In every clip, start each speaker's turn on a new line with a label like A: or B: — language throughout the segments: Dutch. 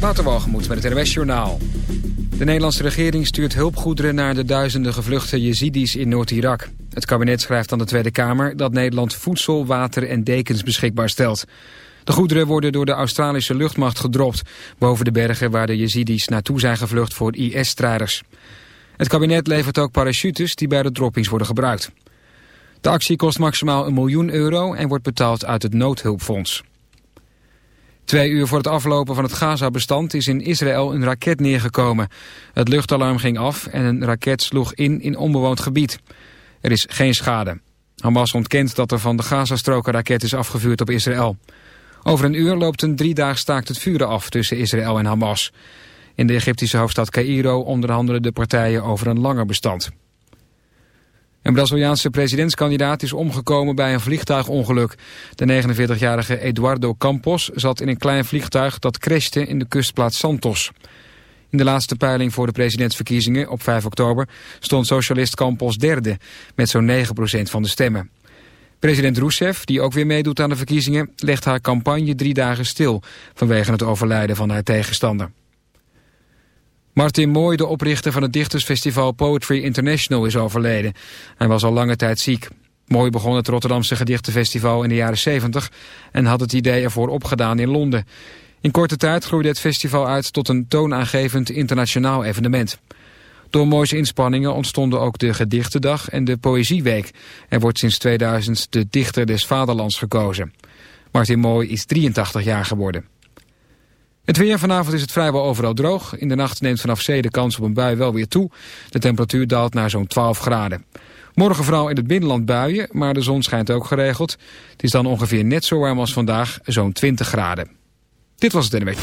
A: Waterwalgemoed met het NWS Journaal. De Nederlandse regering stuurt hulpgoederen naar de duizenden gevluchte Jezidis in Noord-Irak. Het kabinet schrijft aan de Tweede Kamer dat Nederland voedsel, water en dekens beschikbaar stelt. De goederen worden door de Australische luchtmacht gedropt... boven de bergen waar de Jezidis naartoe zijn gevlucht voor IS-strijders. Het kabinet levert ook parachutes die bij de droppings worden gebruikt. De actie kost maximaal een miljoen euro en wordt betaald uit het noodhulpfonds. Twee uur voor het aflopen van het Gaza-bestand is in Israël een raket neergekomen. Het luchtalarm ging af en een raket sloeg in in onbewoond gebied. Er is geen schade. Hamas ontkent dat er van de Gazastrook een raket is afgevuurd op Israël. Over een uur loopt een driedaag staakt het vuren af tussen Israël en Hamas. In de Egyptische hoofdstad Cairo onderhandelen de partijen over een langer bestand. Een Braziliaanse presidentskandidaat is omgekomen bij een vliegtuigongeluk. De 49-jarige Eduardo Campos zat in een klein vliegtuig dat crashte in de kustplaats Santos. In de laatste peiling voor de presidentsverkiezingen op 5 oktober stond socialist Campos derde met zo'n 9% van de stemmen. President Rousseff, die ook weer meedoet aan de verkiezingen, legt haar campagne drie dagen stil vanwege het overlijden van haar tegenstander. Martin Mooi, de oprichter van het dichtersfestival Poetry International, is overleden. Hij was al lange tijd ziek. Mooi begon het Rotterdamse gedichtenfestival in de jaren 70 en had het idee ervoor opgedaan in Londen. In korte tijd groeide het festival uit tot een toonaangevend internationaal evenement. Door Moois inspanningen ontstonden ook de Gedichtendag en de Poëzieweek. Er wordt sinds 2000 de Dichter des Vaderlands gekozen. Martin Mooi is 83 jaar geworden. Het weer vanavond is het vrijwel overal droog. In de nacht neemt vanaf zee de kans op een bui wel weer toe. De temperatuur daalt naar zo'n 12 graden. Morgen vooral in het binnenland buien, maar de zon schijnt ook geregeld. Het is dan ongeveer net zo warm als vandaag, zo'n 20 graden. Dit was het NW.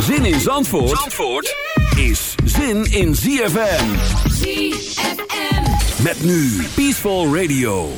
B: Zin in Zandvoort, Zandvoort is zin in ZFM.
C: ZFM.
B: Met nu Peaceful Radio.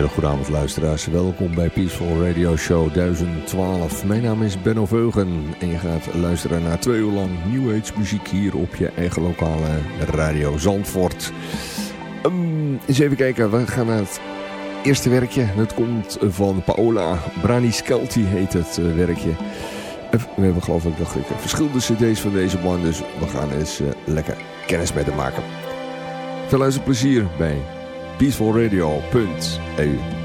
D: Hele luisteraars, welkom bij Peaceful Radio Show 1012. Mijn naam is Benno Veugen en je gaat luisteren naar twee uur lang New Age muziek hier op je eigen lokale radio Zandvoort. Um, eens even kijken, we gaan naar het eerste werkje. Het komt van Paola Braniskelti heet het uh, werkje. We hebben geloof ik, dacht ik verschillende cd's van deze man, dus we gaan eens uh, lekker kennis met hem maken. Veel luisterplezier bij peacefulradio.eu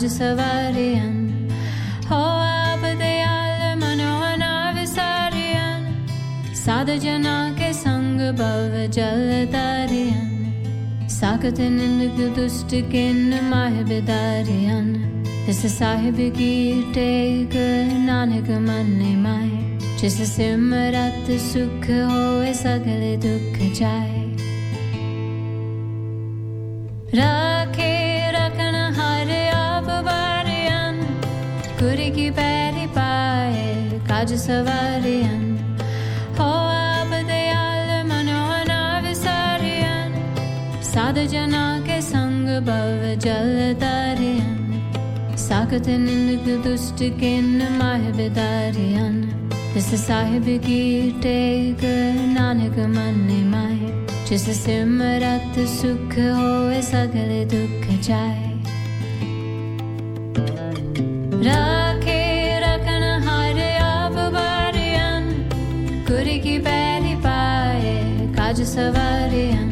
C: काज सवारियन हो साध जना के संग भव जल तारियन साकत निंद दुष्ट किन माह बिदारियन साहिब की टेक नानक मन माए। जिस सिमरत सुख होए सगले दुख जाए। acısa var igen Hava de allman ona vi sargen Sadece nake sangı bav caldariyen Sakatin indik dustu kin mahvedariyen Jis sahib ki tek nanak manne mai Jis simrat sukh hoye sagale dukh काज सवारियन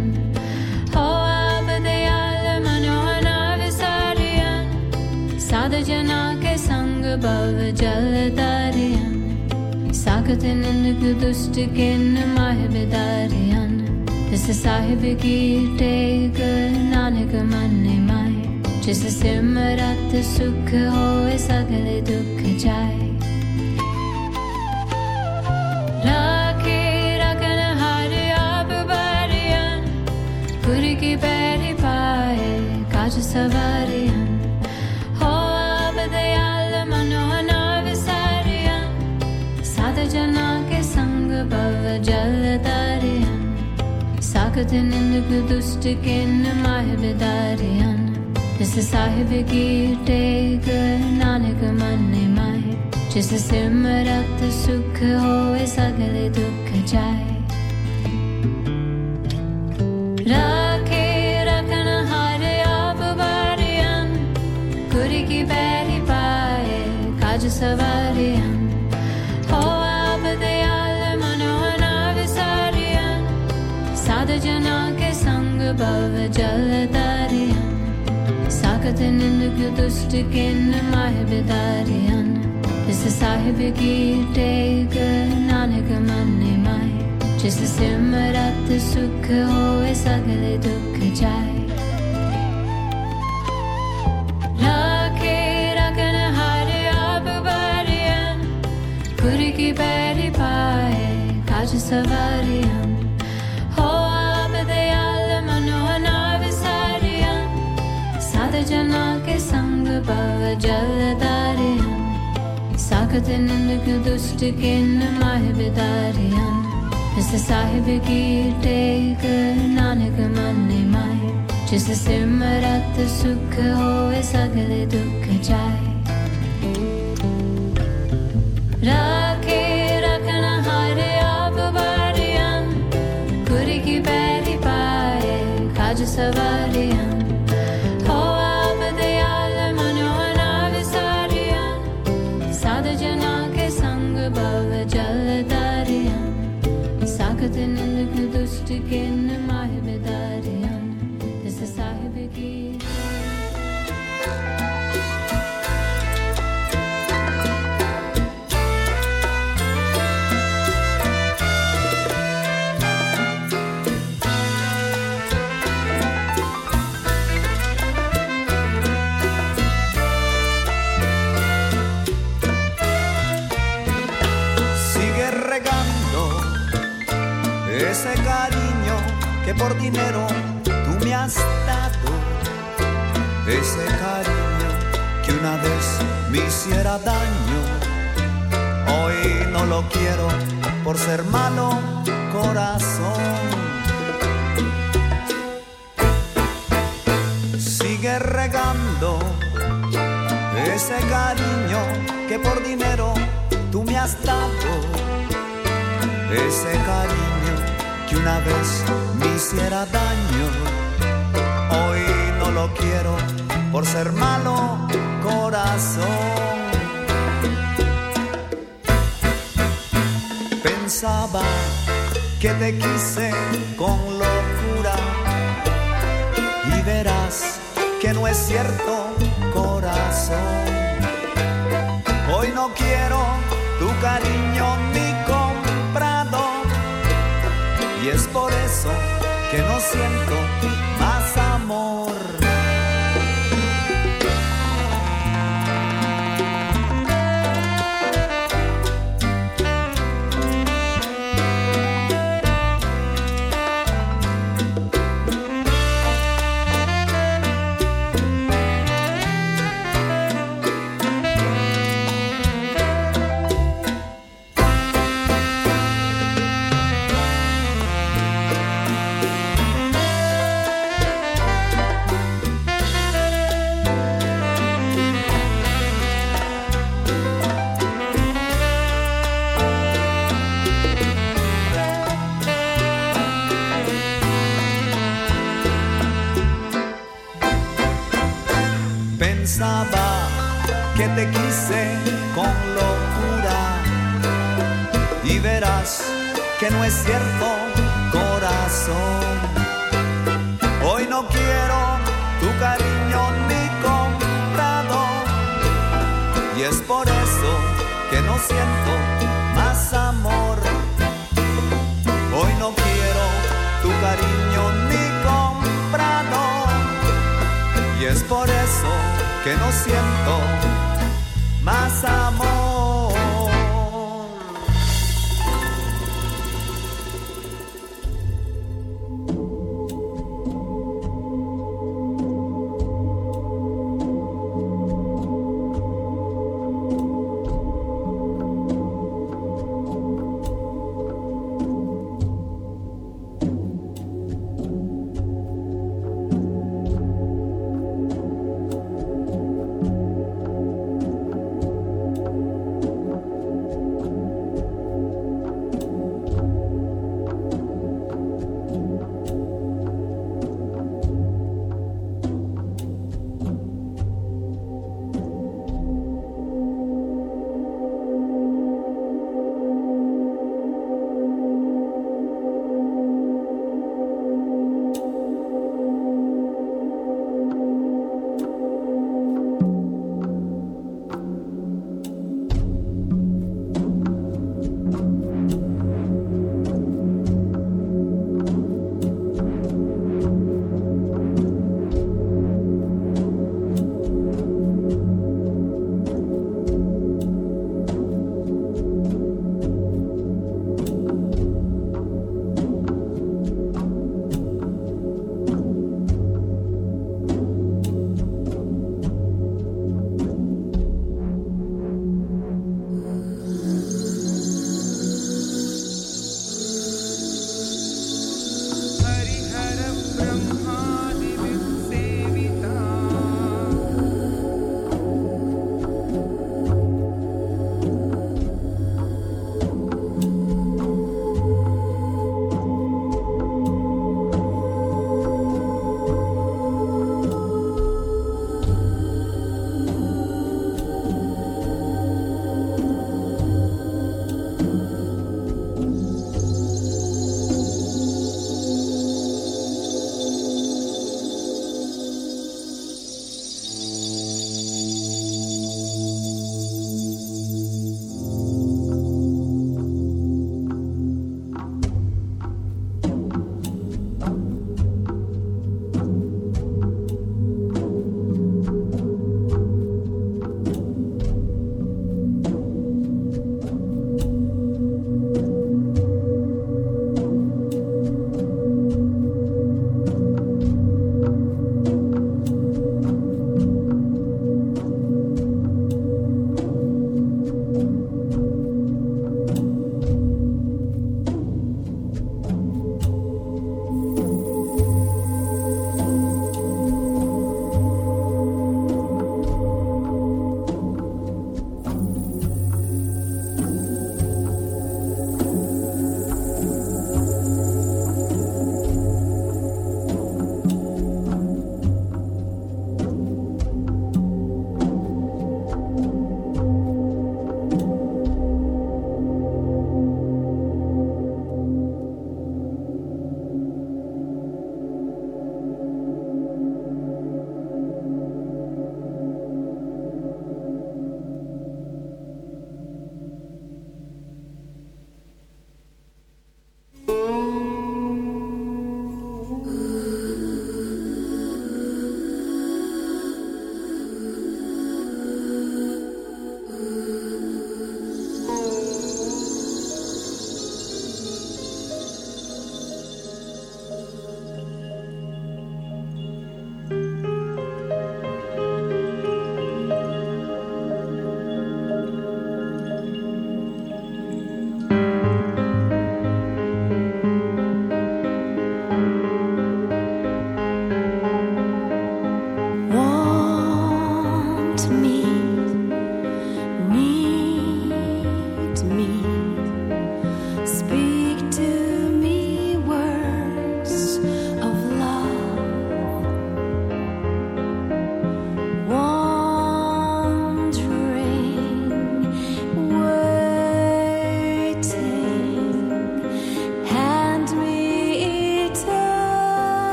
C: हो आप दयाल मनोहना विसारियन साध जना के संग भव जल तारियन साखत निंद दुष्ट किन माह बिदारियन जिस साहिब की टेक नानक मन माए जिस सिमरत सुख होए सगले दुख जाए की पैरी पाए, काज सवारियन हो आप दयाल मनोहना विसारियन साध जना के संग भव जल तारियन साकत निंद दुष्ट किन माह बिदारियन जिस साहिब की टेक नानक मन माए जिस सिमरत सुख होए, सगले दुख जाए गुरी की पैरी पाए काज सवारियन हो आप दयाल मनोहना विसारियन साध जना के संग भव जल तारियन साकत निंद दुष्ट किन माह बिदारियन जिस साहिब की टेक नानक मन माए जिस सिमरत सुख होए सगले दुख जाए की पैरी पाए, काज सवारियन हो आप दयाल मनोहना विसारियन साध जना के संग भव जल दारियन साखत निंद दुष्ट किन माह बिदारियन जिस साहिब की टेक, नानक मन माए। जिस सिमरत सुख होए, सगले दुख जाए। राखे
E: sever igen que por dinero tú me has dado. Ese cariño que una vez me hiciera daño. Hoy no lo quiero por ser malo corazón. Sigue regando ese cariño que por dinero tú me has dado. Ese cariño que una vez me hiciera daño. Hoy no lo quiero por ser malo corazón. Pensaba que te quise con locura y verás que no es cierto, corazón. Hoy no quiero tu cariño Y es por eso que no siento Que te quise con locura y verás que no es cierto, corazón. Hoy no quiero tu cariño ni comprado y es por eso que no siento que no siento